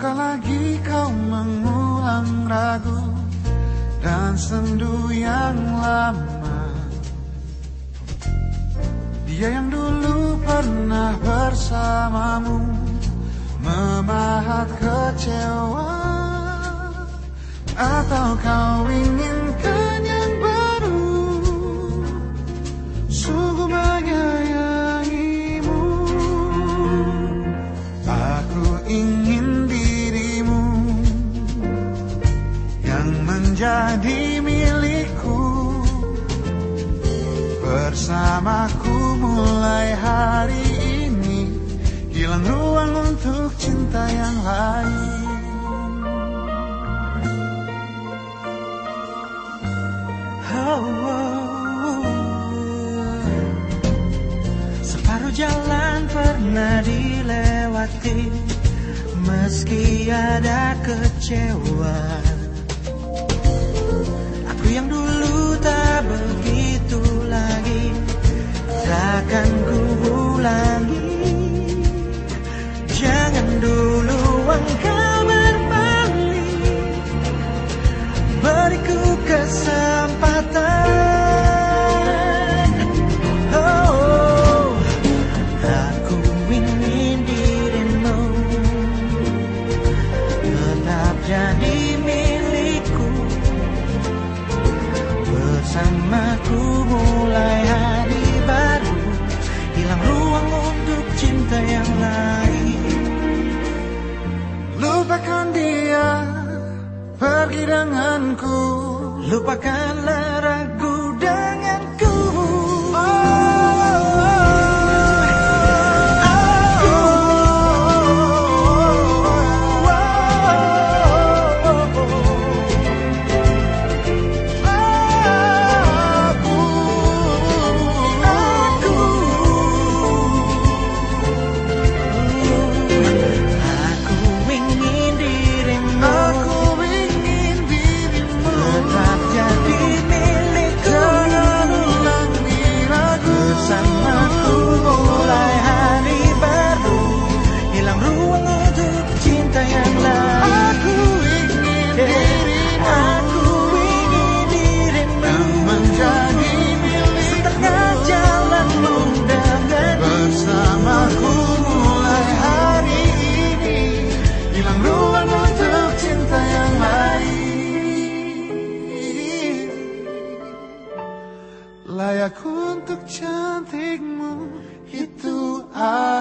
lagi kau mengulang ragu dan sendu yang lama? Dia yang dulu pernah bersamamu Memahat kecewa. Atau kau inginkan menjadi milikku Bersamaku mulai hari ini Hilang ruang untuk cinta yang lain. Separuh jalan pernah dilewati Meski ada kecewa Beriku kesempatan. Oh, aku ingin dirimu Tetap jadi milikku. Bersamaku mulai hari baru. Hilang ruang untuk cinta yang lain. Lupakan dia Pergi denganku Lupakanlah Layak untuk cantikmu Itu aku